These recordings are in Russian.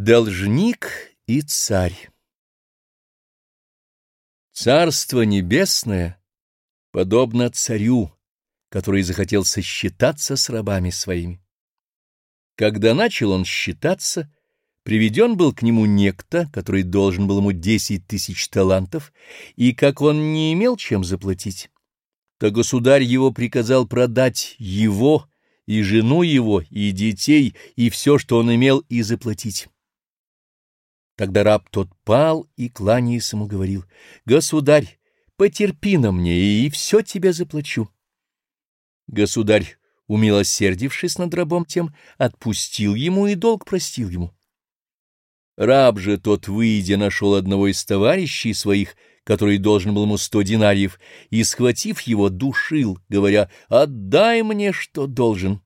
Должник и царь Царство небесное подобно царю, который захотел сосчитаться с рабами своими. Когда начал он считаться, приведен был к нему некто, который должен был ему десять тысяч талантов, и как он не имел чем заплатить, то государь его приказал продать его и жену его, и детей, и все, что он имел, и заплатить. Тогда раб тот пал и, кланяясь ему, говорил, «Государь, потерпи на мне, и все тебе заплачу». Государь, умилосердившись над рабом тем, отпустил ему и долг простил ему. Раб же тот, выйдя, нашел одного из товарищей своих, который должен был ему сто динариев, и, схватив его, душил, говоря, «Отдай мне, что должен».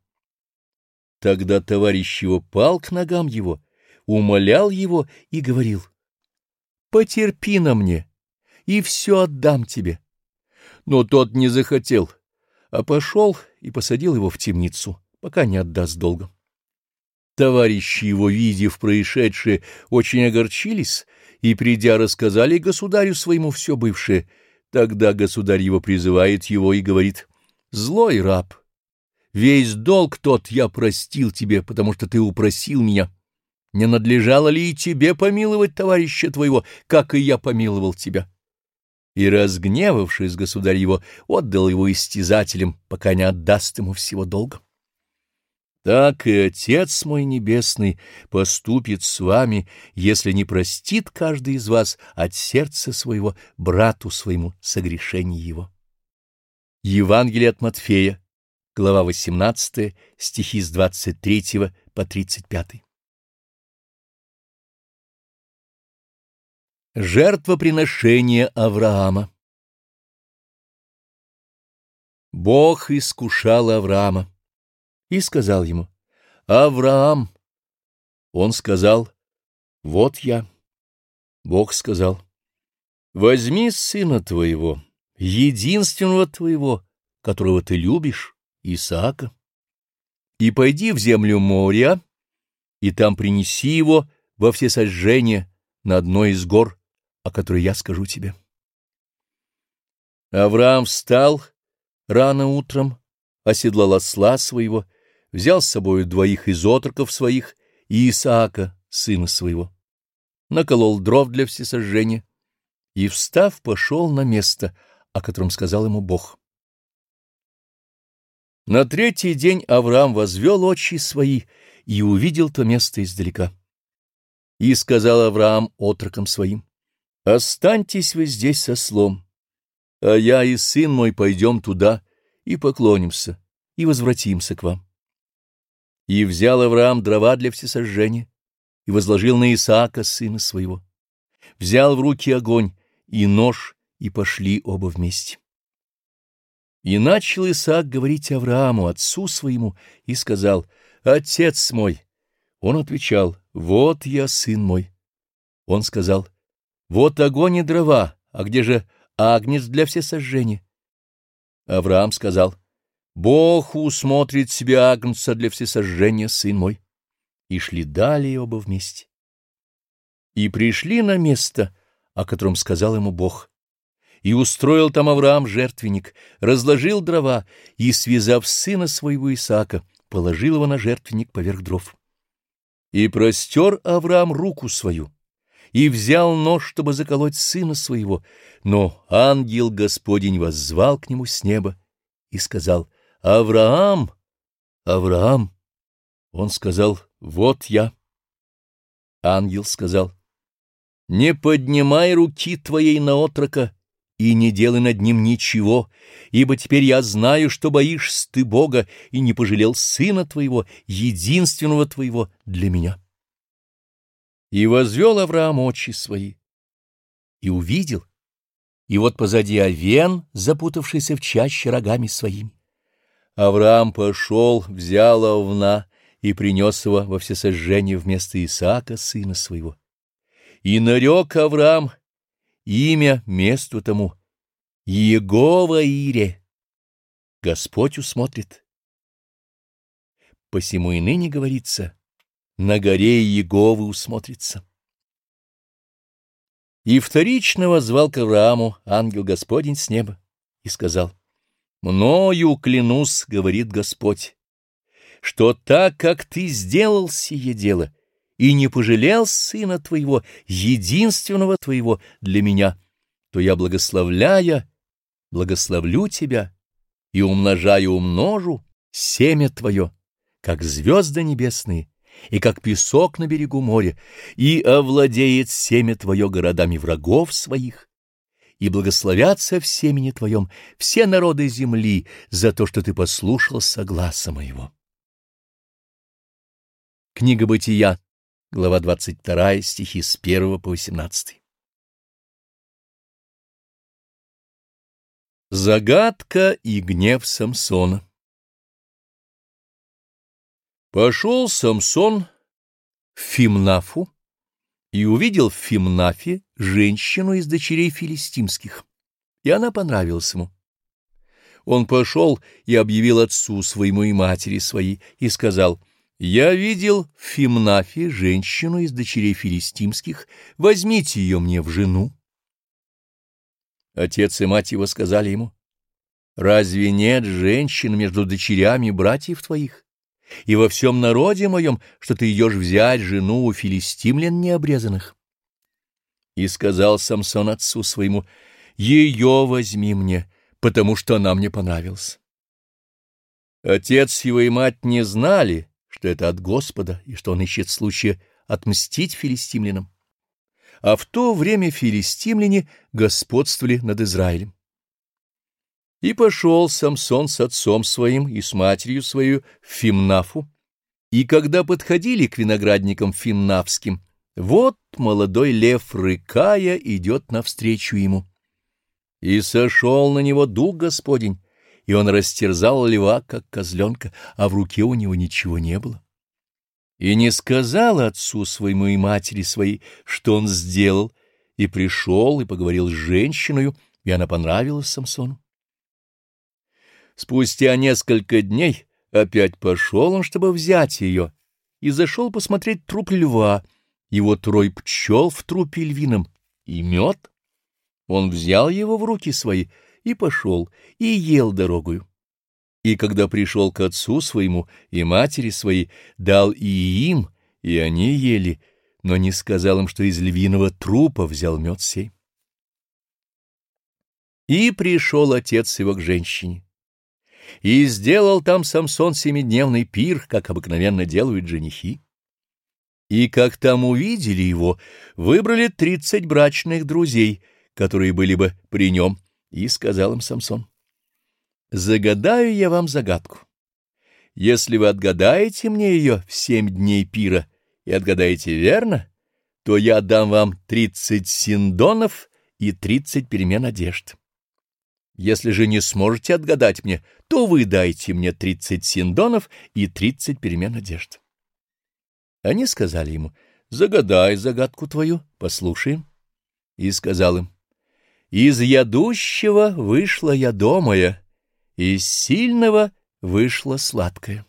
Тогда товарищ его пал к ногам его, — умолял его и говорил, «Потерпи на мне, и все отдам тебе». Но тот не захотел, а пошел и посадил его в темницу, пока не отдаст долга. Товарищи его, видев происшедшее, очень огорчились и, придя, рассказали государю своему все бывшее. Тогда государь его призывает его и говорит, «Злой раб, весь долг тот я простил тебе, потому что ты упросил меня» не надлежало ли и тебе помиловать товарища твоего, как и я помиловал тебя? И, разгневавшись, государь его отдал его истязателям, пока не отдаст ему всего долга. Так и Отец мой Небесный поступит с вами, если не простит каждый из вас от сердца своего брату своему согрешение его. Евангелие от Матфея, глава 18, стихи с 23 по 35. Жертвоприношение Авраама Бог искушал Авраама и сказал ему, «Авраам!» Он сказал, «Вот я». Бог сказал, «Возьми сына твоего, единственного твоего, которого ты любишь, Исаака, и пойди в землю моря, и там принеси его во всесожжение на одной из гор, о которой я скажу тебе. Авраам встал рано утром, оседлал осла своего, взял с собой двоих из отроков своих и Исаака, сына своего, наколол дров для всесожжения и, встав, пошел на место, о котором сказал ему Бог. На третий день Авраам возвел очи свои и увидел то место издалека. И сказал Авраам отрокам своим, Останьтесь вы здесь со слом, а я и сын мой пойдем туда и поклонимся, и возвратимся к вам. И взял Авраам дрова для всесожжения, и возложил на Исаака, сына своего. Взял в руки огонь и нож, и пошли оба вместе. И начал Исаак говорить Аврааму, отцу своему, и сказал, «Отец мой!» Он отвечал, «Вот я, сын мой!» Он сказал, вот огонь и дрова, а где же агнец для всесожжения? Авраам сказал, Бог усмотрит себе агнца для всесожжения, сын мой. И шли далее оба вместе. И пришли на место, о котором сказал ему Бог. И устроил там Авраам жертвенник, разложил дрова и, связав сына своего Исаака, положил его на жертвенник поверх дров. И простер Авраам руку свою, и взял нож, чтобы заколоть сына своего. Но ангел Господень воззвал к нему с неба и сказал, «Авраам! Авраам!» Он сказал, «Вот я». Ангел сказал, «Не поднимай руки твоей на отрока и не делай над ним ничего, ибо теперь я знаю, что боишься ты Бога и не пожалел сына твоего, единственного твоего для меня». И возвел Авраам очи свои, и увидел, и вот позади овен, запутавшийся в чаще рогами своими. Авраам пошел, взял овна и принес его во всесожжение вместо Исаака, сына своего. И нарек Авраам имя месту тому — Егова Ире. Господь усмотрит. Посему и ныне говорится — на горе Иеговы усмотрится. И вторично возвал к Аврааму ангел Господень с неба и сказал, «Мною клянусь, — говорит Господь, — что так, как ты сделал сие дело и не пожалел сына твоего, единственного твоего для меня, то я, благословляя, благословлю тебя и умножаю умножу семя твое, как звезды небесные, и как песок на берегу моря, и овладеет семя твое городами врагов своих, и благословятся в семени твоем все народы земли за то, что ты послушал согласа моего. Книга Бытия, глава 22, стихи с 1 по 18. Загадка и гнев Самсона Пошел Самсон в Фимнафу и увидел в Фимнафе женщину из дочерей филистимских, и она понравилась ему. Он пошел и объявил отцу своему и матери своей, и сказал, «Я видел в Фимнафе женщину из дочерей филистимских, возьмите ее мне в жену». Отец и мать его сказали ему, «Разве нет женщин между дочерями братьев твоих?» И во всем народе моем, что ты идешь взять жену у филистимлян необрезанных. И сказал Самсон отцу своему, «Ее возьми мне, потому что она мне понравилась». Отец его и мать не знали, что это от Господа, и что он ищет случая отмстить филистимлянам. А в то время филистимляне господствовали над Израилем. И пошел Самсон с отцом своим и с матерью свою в Фимнафу, и когда подходили к виноградникам фимнавским, вот молодой лев, рыкая, идет навстречу ему. И сошел на него дух Господень, и он растерзал льва, как козленка, а в руке у него ничего не было. И не сказал отцу своему и матери своей, что он сделал, и пришел и поговорил с женщиной, и она понравилась Самсону. Спустя несколько дней опять пошел он, чтобы взять ее, и зашел посмотреть труп льва, его трой пчел в трупе львином, и мед. Он взял его в руки свои и пошел, и ел дорогую. И когда пришел к отцу своему и матери своей, дал и им, и они ели, но не сказал им, что из львиного трупа взял мед сей. И пришел отец его к женщине и сделал там Самсон семидневный пир, как обыкновенно делают женихи. И как там увидели его, выбрали тридцать брачных друзей, которые были бы при нем, и сказал им Самсон, «Загадаю я вам загадку. Если вы отгадаете мне ее в семь дней пира и отгадаете верно, то я дам вам тридцать синдонов и тридцать перемен одежд. Если же не сможете отгадать мне, то вы дайте мне тридцать синдонов и тридцать перемен одежд. Они сказали ему, загадай загадку твою, послушаем. И сказал им, из ядущего вышла ядомая, из сильного вышла сладкая.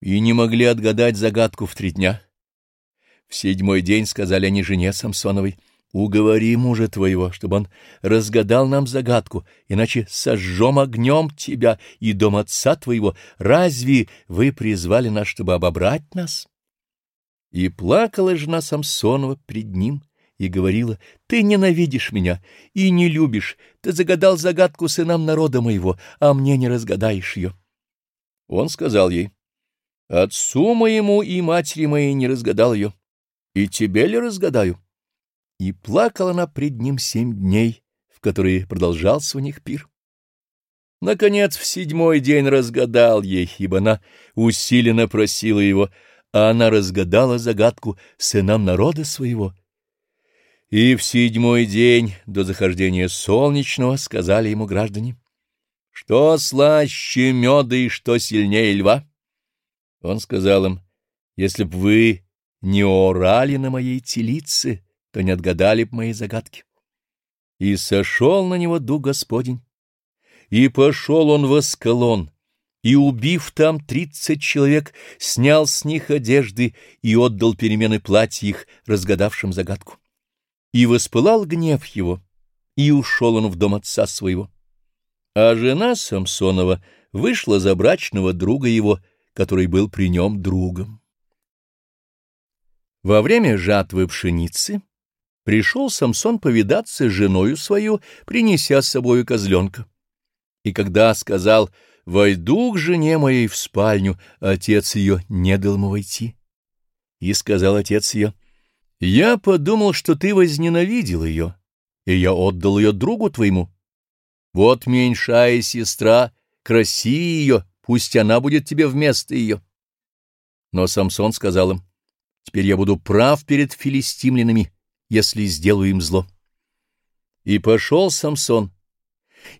И не могли отгадать загадку в три дня. В седьмой день сказали они жене Самсоновой, Уговори мужа твоего, чтобы он разгадал нам загадку, иначе сожжем огнем тебя и дом отца твоего. Разве вы призвали нас, чтобы обобрать нас? И плакала жена Самсонова пред ним и говорила, «Ты ненавидишь меня и не любишь, ты загадал загадку сынам народа моего, а мне не разгадаешь ее». Он сказал ей, «Отцу моему и матери моей не разгадал ее, и тебе ли разгадаю?» И плакала она пред ним семь дней, в которые продолжался у них пир. Наконец, в седьмой день разгадал ей, ибо она усиленно просила его, а она разгадала загадку сынам народа своего. И в седьмой день до захождения солнечного сказали ему граждане, что слаще меда и что сильнее льва. Он сказал им, если б вы не орали на моей телице, то не отгадали б мои загадки. И сошел на него дух Господень, и пошел он в Аскалон, и, убив там тридцать человек, снял с них одежды и отдал перемены платья их, разгадавшим загадку. И воспылал гнев его, и ушел он в дом отца своего. А жена Самсонова вышла за брачного друга его, который был при нем другом. Во время жатвы пшеницы пришел Самсон повидаться с женою свою, принеся с собою козленка. И когда сказал «Войду к жене моей в спальню», отец ее не дал ему войти. И сказал отец ее «Я подумал, что ты возненавидел ее, и я отдал ее другу твоему. Вот меньшая сестра, краси ее, пусть она будет тебе вместо ее». Но Самсон сказал им Теперь я буду прав перед филистимлянами, если сделаю им зло. И пошел Самсон,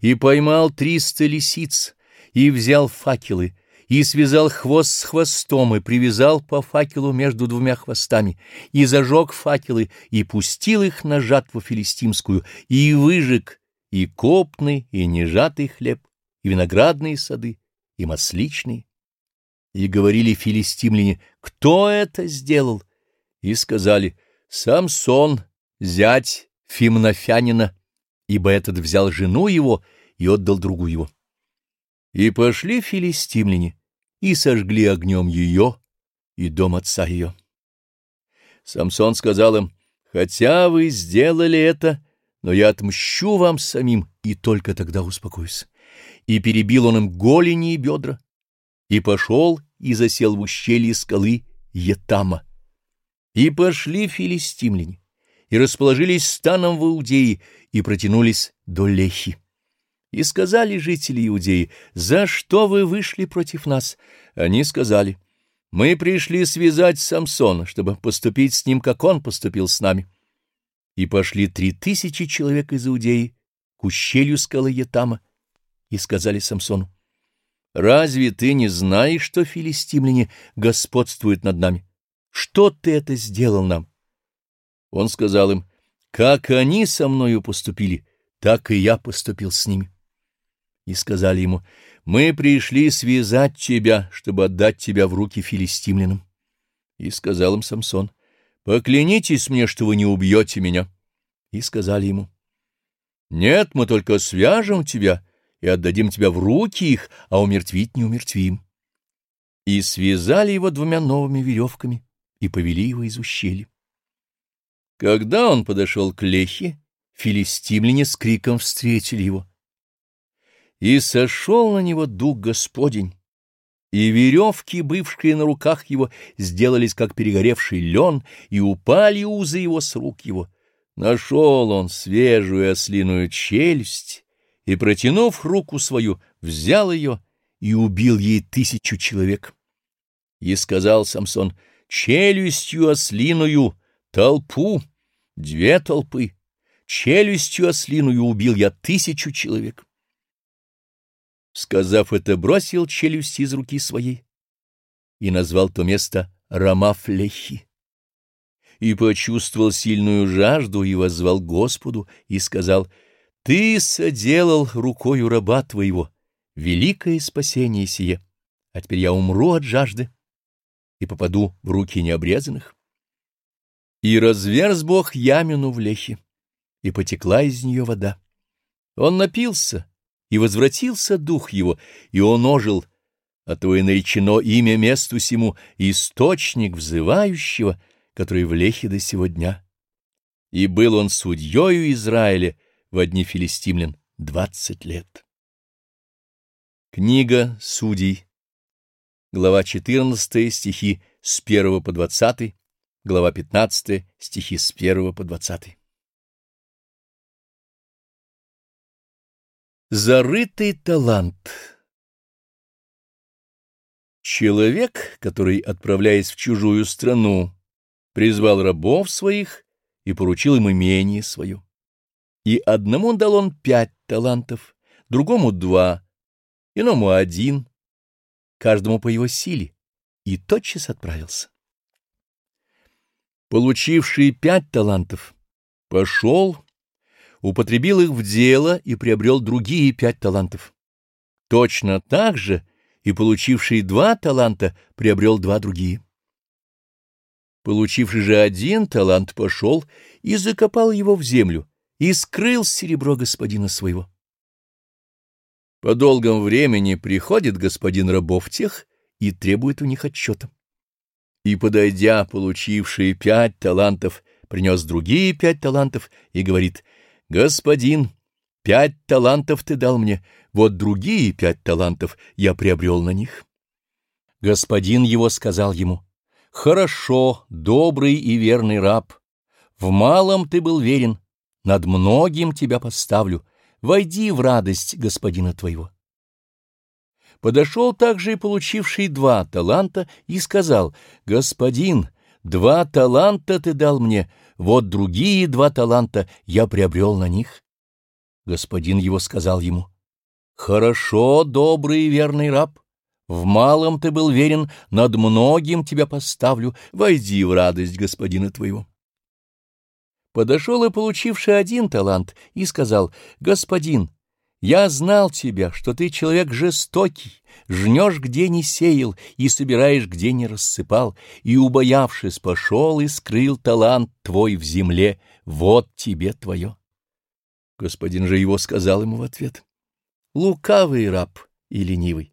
и поймал триста лисиц, и взял факелы, и связал хвост с хвостом, и привязал по факелу между двумя хвостами, и зажег факелы, и пустил их на жатву филистимскую, и выжег и копный, и нежатый хлеб, и виноградные сады, и масличные, и говорили филистимляне, кто это сделал? И сказали, Самсон, зять Фимнофянина, ибо этот взял жену его и отдал другу его. И пошли филистимляне и сожгли огнем ее и дом отца ее. Самсон сказал им, хотя вы сделали это, но я отмщу вам самим, и только тогда успокоюсь. И перебил он им голени и бедра, и пошел и засел в ущелье скалы Етама. И пошли филистимляне, и расположились станом в Иудее, и протянулись до Лехи. И сказали жители Иудеи, «За что вы вышли против нас?» Они сказали, «Мы пришли связать Самсона, чтобы поступить с ним, как он поступил с нами». И пошли три тысячи человек из Иудеи к ущелью скалы Етама, и сказали Самсону, Разве ты не знаешь, что филистимляне господствуют над нами? Что ты это сделал нам? Он сказал им, как они со мною поступили, так и я поступил с ними. И сказали ему, мы пришли связать тебя, чтобы отдать тебя в руки филистимлянам. И сказал им Самсон, поклянитесь мне, что вы не убьете меня. И сказали ему, нет, мы только свяжем тебя, и отдадим тебя в руки их, а умертвить не умертвим. И связали его двумя новыми веревками и повели его из ущелья. Когда он подошел к Лехе, филистимляне с криком встретили его. И сошел на него дух Господень, и веревки, бывшие на руках его, сделались, как перегоревший лен, и упали узы его с рук его. Нашел он свежую ослиную челюсть, и, протянув руку свою, взял ее и убил ей тысячу человек. И сказал Самсон, челюстью ослиную толпу, две толпы, челюстью ослиную убил я тысячу человек. Сказав это, бросил челюсть из руки своей и назвал то место Рамафлехи. И почувствовал сильную жажду и воззвал Господу и сказал — ты соделал рукою раба твоего великое спасение сие, а теперь я умру от жажды и попаду в руки необрезанных. И разверз Бог ямину в лехе, и потекла из нее вода. Он напился, и возвратился дух его, и он ожил, а то и наречено имя месту сему источник взывающего, который в лехе до сего дня. И был он судьею Израиля, в одни филистимлян двадцать лет. Книга Судей, глава 14, стихи с 1 по 20, глава 15, стихи с 1 по 20. Зарытый талант. Человек, который, отправляясь в чужую страну, призвал рабов своих и поручил им имение свое. И одному дал он пять талантов, другому два, иному один, каждому по его силе, и тотчас отправился. Получивший пять талантов пошел, употребил их в дело и приобрел другие пять талантов. Точно так же и получивший два таланта приобрел два другие. Получивший же один талант пошел и закопал его в землю, и скрыл серебро господина своего. По долгом времени приходит господин рабов тех и требует у них отчета. И, подойдя, получивший пять талантов, принес другие пять талантов и говорит, «Господин, пять талантов ты дал мне, вот другие пять талантов я приобрел на них». Господин его сказал ему, «Хорошо, добрый и верный раб, в малом ты был верен, над многим тебя поставлю, войди в радость господина твоего. Подошел также и получивший два таланта и сказал, «Господин, два таланта ты дал мне, вот другие два таланта я приобрел на них». Господин его сказал ему, «Хорошо, добрый и верный раб, в малом ты был верен, над многим тебя поставлю, войди в радость господина твоего». Подошел и получивший один талант и сказал, «Господин, я знал тебя, что ты человек жестокий, жнешь, где не сеял, и собираешь, где не рассыпал, и, убоявшись, пошел и скрыл талант твой в земле, вот тебе твое». Господин же его сказал ему в ответ, «Лукавый раб и ленивый,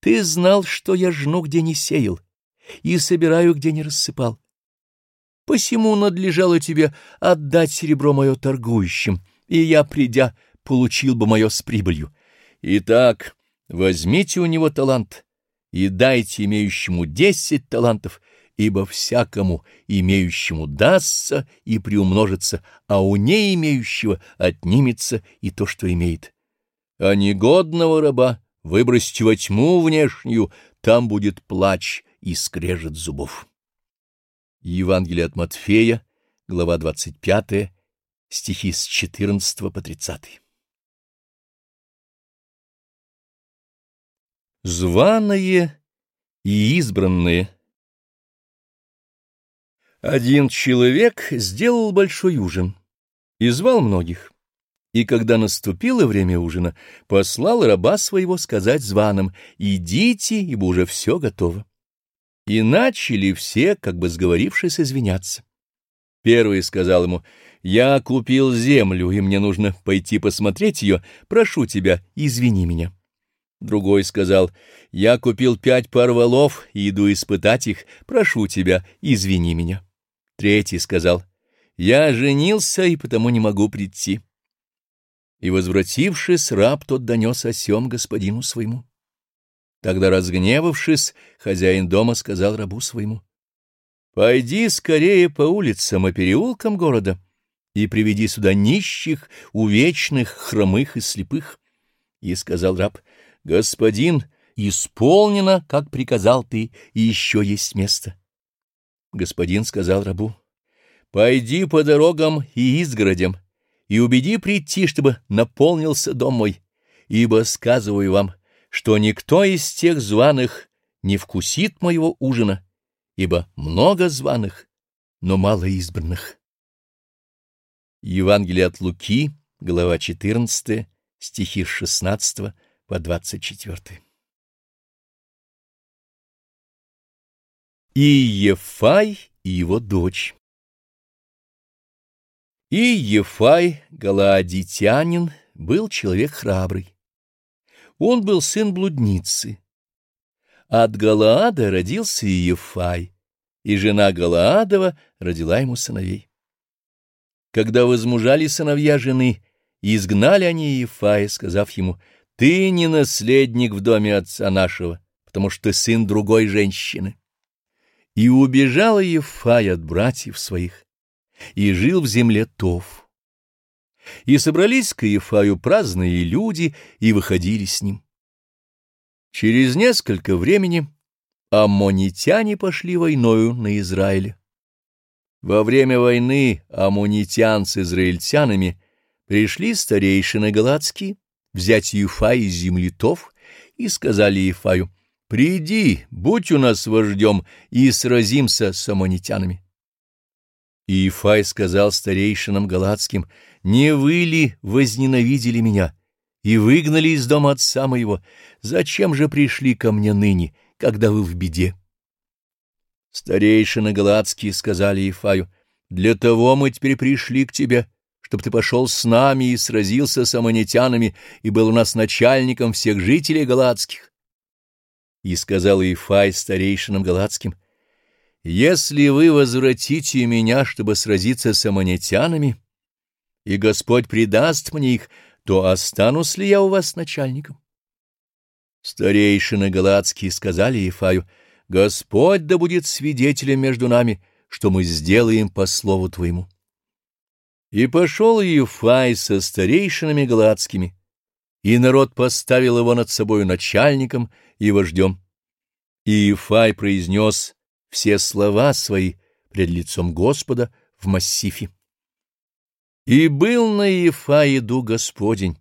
ты знал, что я жну, где не сеял, и собираю, где не рассыпал. Посему надлежало тебе отдать серебро мое торгующим, и я, придя, получил бы мое с прибылью. Итак, возьмите у него талант и дайте имеющему десять талантов, ибо всякому имеющему дастся и приумножится, а у не имеющего отнимется и то, что имеет. А негодного раба выбросьте во тьму внешнюю, там будет плач и скрежет зубов. Евангелие от Матфея, глава 25, стихи с 14 по 30. Званые и избранные Один человек сделал большой ужин и звал многих. И когда наступило время ужина, послал раба своего сказать званым «Идите, ибо уже все готово». И начали все, как бы сговорившись, извиняться. Первый сказал ему, «Я купил землю, и мне нужно пойти посмотреть ее. Прошу тебя, извини меня». Другой сказал, «Я купил пять пар валов и иду испытать их. Прошу тебя, извини меня». Третий сказал, «Я женился, и потому не могу прийти». И, возвратившись, раб тот донес о сем господину своему. Тогда, разгневавшись, хозяин дома сказал рабу своему, «Пойди скорее по улицам и переулкам города и приведи сюда нищих, увечных, хромых и слепых». И сказал раб, «Господин, исполнено, как приказал ты, и еще есть место». Господин сказал рабу, «Пойди по дорогам и изгородям, и убеди прийти, чтобы наполнился дом мой, ибо, сказываю вам, — что никто из тех званых не вкусит моего ужина, ибо много званых, но мало избранных. Евангелие от Луки, глава 14, стихи с 16 по 24. И Ефай, и его дочь. И Ефай, галаадитянин, был человек храбрый. Он был сын блудницы. От Галаада родился и Ефай, и жена Галаадова родила ему сыновей. Когда возмужали сыновья жены, изгнали они Ефая, сказав ему, «Ты не наследник в доме отца нашего, потому что ты сын другой женщины». И убежала Ефай от братьев своих, и жил в земле Тов. И собрались к Иефаю праздные люди и выходили с ним. Через несколько времени аммонитяне пошли войною на Израиле. Во время войны аммонитян с израильтянами пришли старейшины галатские взять Ефа из земли Тов и сказали Ефаю, «Приди, будь у нас вождем, и сразимся с аммонитянами». И Ефай сказал старейшинам галатским, «Не вы ли возненавидели меня и выгнали из дома отца моего. Зачем же пришли ко мне ныне, когда вы в беде? Старейшины Галатские сказали Ифаю, «Для того мы теперь пришли к тебе, чтобы ты пошел с нами и сразился с аммонитянами и был у нас начальником всех жителей Галатских». И сказал Ифай старейшинам Галатским, «Если вы возвратите меня, чтобы сразиться с аммонитянами, и Господь предаст мне их, то останусь ли я у вас начальником? Старейшины Галатские сказали Ефаю, Господь да будет свидетелем между нами, что мы сделаем по слову Твоему. И пошел Ефай со старейшинами Галатскими, и народ поставил его над собою начальником и вождем. И Ефай произнес все слова свои пред лицом Господа в массифе. И был на Ефае дух Господень,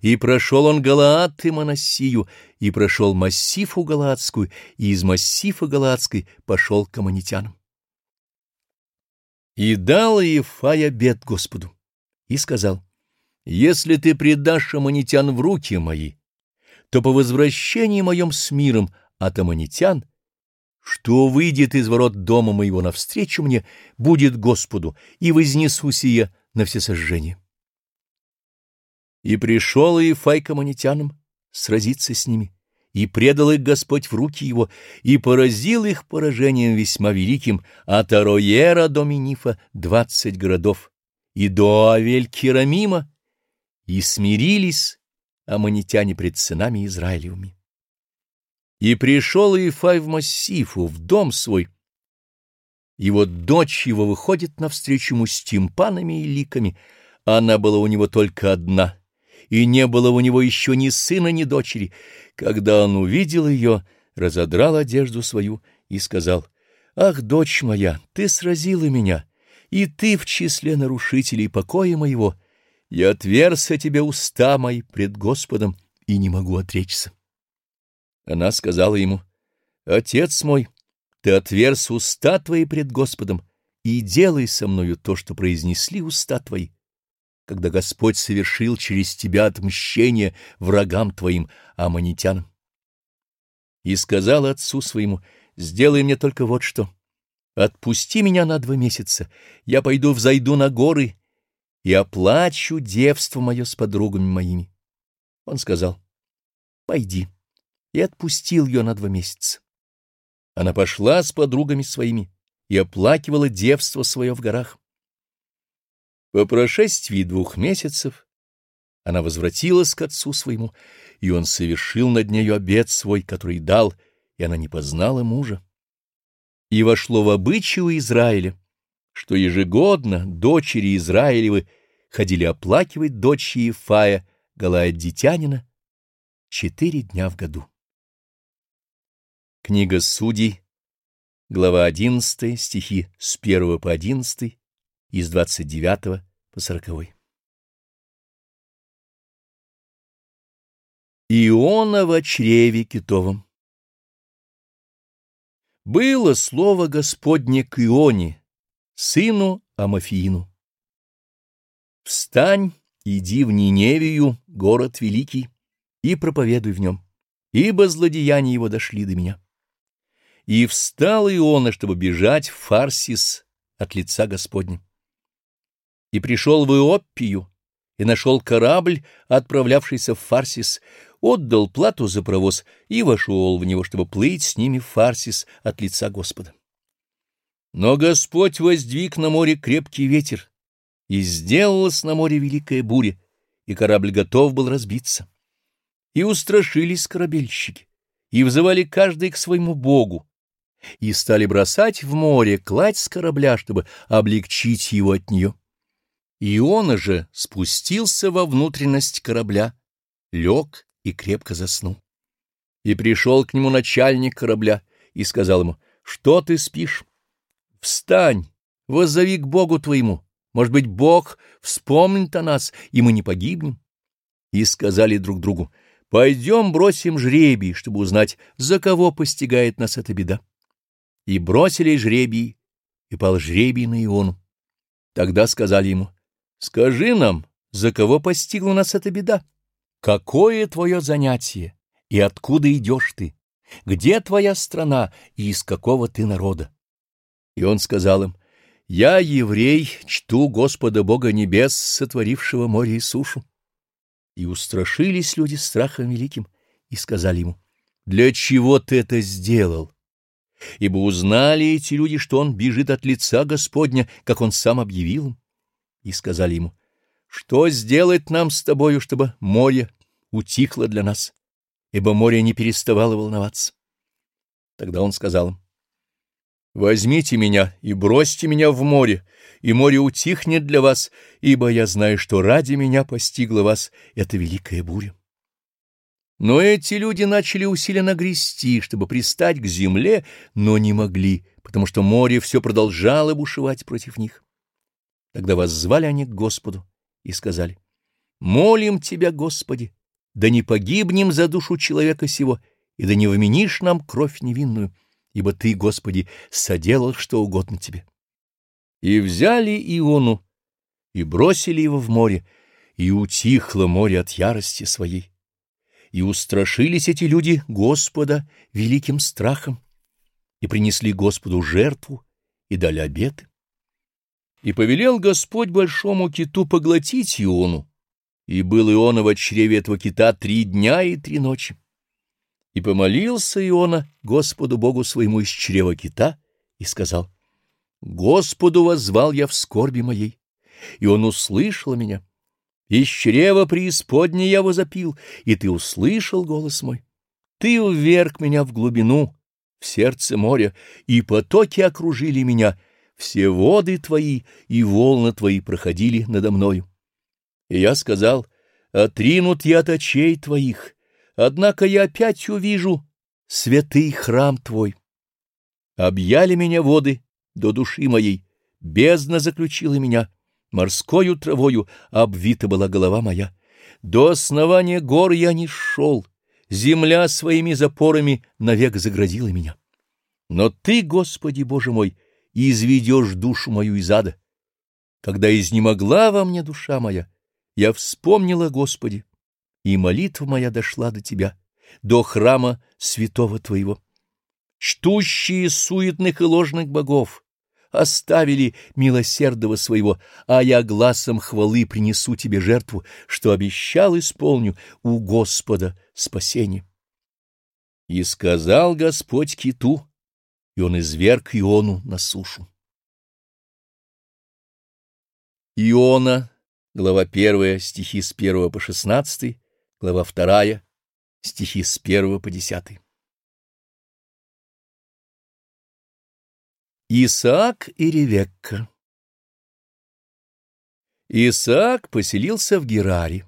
и прошел он Галаат и Моносию, и прошел массифу Галаатскую, и из массифа Галаатской пошел к аммонитянам. И дал Ефай обет Господу, и сказал, «Если ты предашь аммонитян в руки мои, то по возвращении моем с миром от аммонитян, что выйдет из ворот дома моего навстречу мне, будет Господу, и вознесу сие на всесожжение. И пришел Иефай к аммонитянам сразиться с ними, и предал их Господь в руки его, и поразил их поражением весьма великим от Ароера до Минифа двадцать городов, и до Авель-Керамима, и смирились аммонитяне пред сынами Израилевыми. И пришел Иефай в Массифу, в дом свой, вот дочь его выходит навстречу ему с тимпанами и ликами. Она была у него только одна, и не было у него еще ни сына, ни дочери. Когда он увидел ее, разодрал одежду свою и сказал, «Ах, дочь моя, ты сразила меня, и ты в числе нарушителей покоя моего. Я отверся тебе уста мои пред Господом и не могу отречься». Она сказала ему, «Отец мой, ты отверз уста твои пред Господом и делай со мною то, что произнесли уста твои, когда Господь совершил через тебя отмщение врагам твоим, аммонитянам. И сказал отцу своему, сделай мне только вот что. Отпусти меня на два месяца, я пойду взойду на горы и оплачу девство мое с подругами моими. Он сказал, пойди, и отпустил ее на два месяца. Она пошла с подругами своими и оплакивала девство свое в горах. По прошествии двух месяцев она возвратилась к отцу своему, и он совершил над нею обед свой, который дал, и она не познала мужа. И вошло в обычаю Израиля, что ежегодно дочери Израилевы ходили оплакивать дочь Ефая, Галая Дитянина, четыре дня в году. Книга Судей, глава 11, стихи с 1 по 11 и с 29 по 40. Иона в чреве китовом Было слово Господне к Ионе, сыну Амафиину. «Встань, иди в Ниневию, город великий, и проповедуй в нем, ибо злодеяния его дошли до меня». И встал Иона, чтобы бежать в Фарсис от лица Господня. И пришел в Иоппию, и нашел корабль, отправлявшийся в Фарсис, отдал плату за провоз и вошел в него, чтобы плыть с ними в Фарсис от лица Господа. Но Господь воздвиг на море крепкий ветер, и сделалась на море великая буря, и корабль готов был разбиться. И устрашились корабельщики, и взывали каждый к своему богу, и стали бросать в море кладь с корабля, чтобы облегчить его от нее. Иона же спустился во внутренность корабля, лег и крепко заснул. И пришел к нему начальник корабля и сказал ему, «Что ты спишь? Встань, воззови к Богу твоему. Может быть, Бог вспомнит о нас, и мы не погибнем?» И сказали друг другу, «Пойдем бросим жребий, чтобы узнать, за кого постигает нас эта беда» и бросили жребий, и пал жребий на Иону. Тогда сказали ему, «Скажи нам, за кого постигла нас эта беда?» какое твое занятие и откуда идешь ты, где твоя страна и из какого ты народа? И он сказал им, «Я еврей, чту Господа Бога Небес, сотворившего море и сушу». И устрашились люди страхом великим и сказали ему, «Для чего ты это сделал?» Ибо узнали эти люди, что он бежит от лица Господня, как он сам объявил им. И сказали ему, «Что сделать нам с тобою, чтобы море утихло для нас?» Ибо море не переставало волноваться. Тогда он сказал им, Возьмите меня и бросьте меня в море, и море утихнет для вас, ибо я знаю, что ради меня постигла вас эта великая буря. Но эти люди начали усиленно грести, чтобы пристать к земле, но не могли, потому что море все продолжало бушевать против них. Тогда воззвали они к Господу и сказали, «Молим Тебя, Господи, да не погибнем за душу человека сего, и да не вменишь нам кровь невинную» ибо Ты, Господи, соделал что угодно Тебе. И взяли Иону, и бросили его в море, и утихло море от ярости своей. И устрашились эти люди Господа великим страхом, и принесли Господу жертву, и дали обеты. И повелел Господь большому киту поглотить Иону, и был Иона в чреве этого кита три дня и три ночи. И помолился Иона Господу Богу своему из чрева кита и сказал, «Господу воззвал я в скорби моей, и он услышал меня. Из чрева преисподней я возопил, и ты услышал голос мой. Ты вверг меня в глубину, в сердце моря, и потоки окружили меня, все воды твои и волны твои проходили надо мною. И я сказал, отринут я от очей твоих, Однако я опять увижу святый храм твой. Объяли меня воды до души моей, бездна заключила меня, морскою травою обвита была голова моя. До основания гор я не шел, земля своими запорами навек заградила меня. Но Ты, Господи Боже мой, изведешь душу мою из ада. Когда изнемогла во мне душа моя, я вспомнила Господи и молитва моя дошла до тебя, до храма святого твоего. Чтущие суетных и ложных богов оставили милосердного своего, а я глазом хвалы принесу тебе жертву, что обещал исполню у Господа спасение. И сказал Господь киту, и он изверг Иону на сушу. Иона, глава 1, стихи с 1 по 16, глава 2, стихи с 1 по 10. Исаак и Ревекка Исаак поселился в Гераре.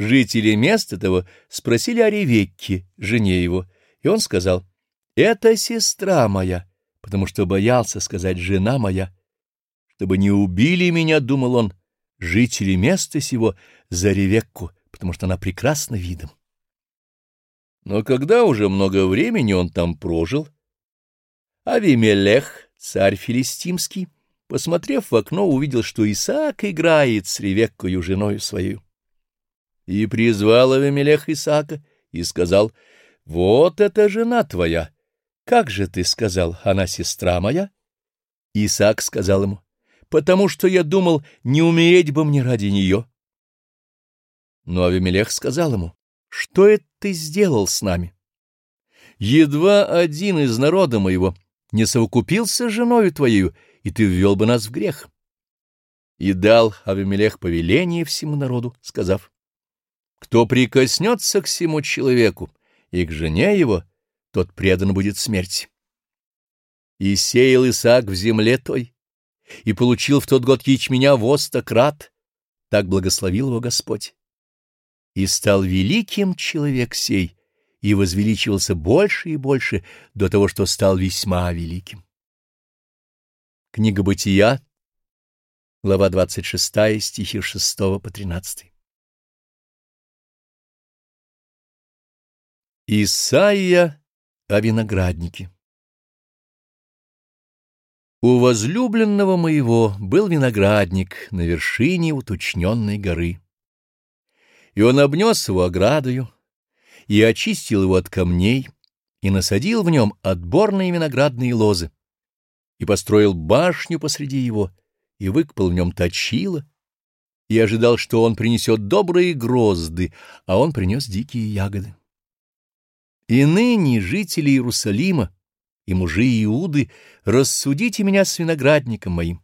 Жители места того спросили о Ревекке, жене его, и он сказал, «Это сестра моя», потому что боялся сказать «жена моя». Чтобы не убили меня, думал он, жители места сего за Ревекку, потому что она прекрасна видом. Но когда уже много времени он там прожил, Авимелех, царь филистимский, посмотрев в окно, увидел, что Исаак играет с Ревеккою, женою свою. И призвал Авимелех Исаака и сказал, «Вот эта жена твоя. Как же ты сказал, она сестра моя?» Исаак сказал ему, «Потому что я думал, не умереть бы мне ради нее». Но Авимелех сказал ему, «Что это ты сделал с нами? Едва один из народа моего не совокупился с женою твоею, и ты ввел бы нас в грех». И дал Авимелех повеление всему народу, сказав, «Кто прикоснется к всему человеку и к жене его, тот предан будет смерти». И сеял Исаак в земле той, и получил в тот год ячменя во стократ, так благословил его Господь. И стал великим человек сей, и возвеличивался больше и больше до того, что стал весьма великим. Книга Бытия, глава 26, стихи 6 по 13. Исаия о винограднике У возлюбленного моего был виноградник на вершине уточненной горы. И он обнес его оградою, и очистил его от камней, и насадил в нем отборные виноградные лозы, и построил башню посреди его, и выкопал в нем точило, и ожидал, что он принесет добрые грозды, а он принес дикие ягоды. И ныне жители Иерусалима и мужи Иуды, рассудите меня с виноградником моим.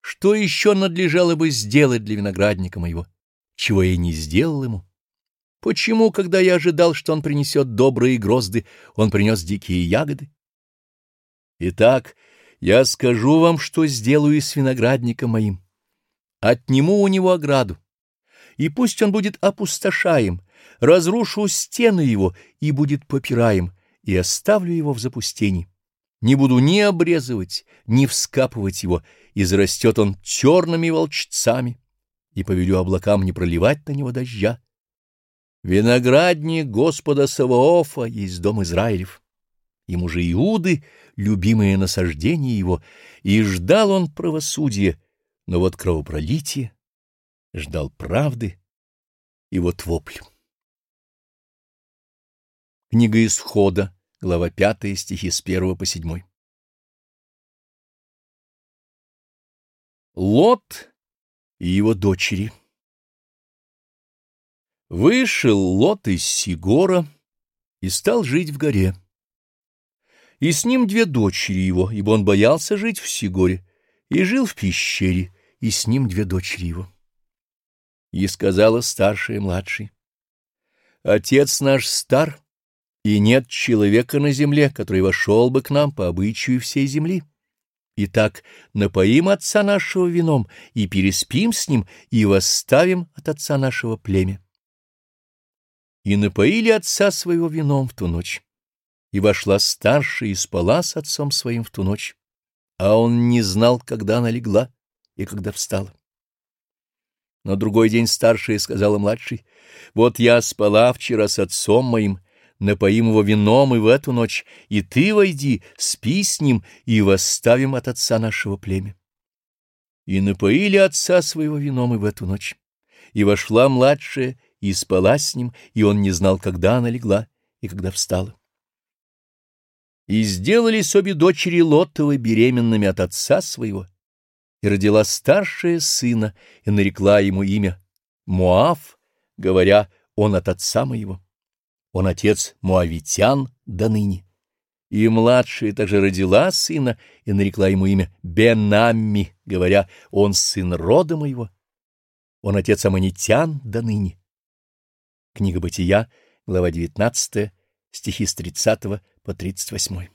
Что еще надлежало бы сделать для виноградника моего, чего я не сделал ему? Почему, когда я ожидал, что он принесет добрые грозды, он принес дикие ягоды? Итак, я скажу вам, что сделаю с виноградником моим. Отниму у него ограду, и пусть он будет опустошаем, разрушу стены его и будет попираем, и оставлю его в запустении. Не буду ни обрезывать, ни вскапывать его, и зарастет он черными волчцами, и повелю облакам не проливать на него дождя. Виноградник Господа Саваофа есть дом Израилев. Ему же Иуды — любимое насаждение его, и ждал он правосудия, но вот кровопролитие, ждал правды, и вот вопль. Книга Исхода, глава 5, стихи с 1 по 7. Лот и его дочери Вышел Лот из Сигора и стал жить в горе. И с ним две дочери его, ибо он боялся жить в Сигоре, и жил в пещере, и с ним две дочери его. И сказала старшая младшей, «Отец наш стар, и нет человека на земле, который вошел бы к нам по обычаю всей земли. Итак, напоим отца нашего вином, и переспим с ним, и восставим от отца нашего племя. И напоили отца своего вином в ту ночь. И вошла старшая и спала с отцом своим в ту ночь, а он не знал, когда она легла и когда встала. На другой день старшая сказала младшей, «Вот я спала вчера с отцом моим, напоим его вином и в эту ночь, и ты войди, спи с ним, и восставим от отца нашего племя. И напоили отца своего вином и в эту ночь. И вошла младшая, и спала с ним, и он не знал, когда она легла и когда встала. И сделались обе дочери Лотовы беременными от отца своего, и родила старшая сына, и нарекла ему имя Моав, говоря, он от отца моего. Он отец Муавитян до ныне. И младшая также родила сына и нарекла ему имя Бенамми, говоря, он сын рода моего. Он отец Аманитян до ныне. Книга Бытия, глава 19, стихи с 30 по 38.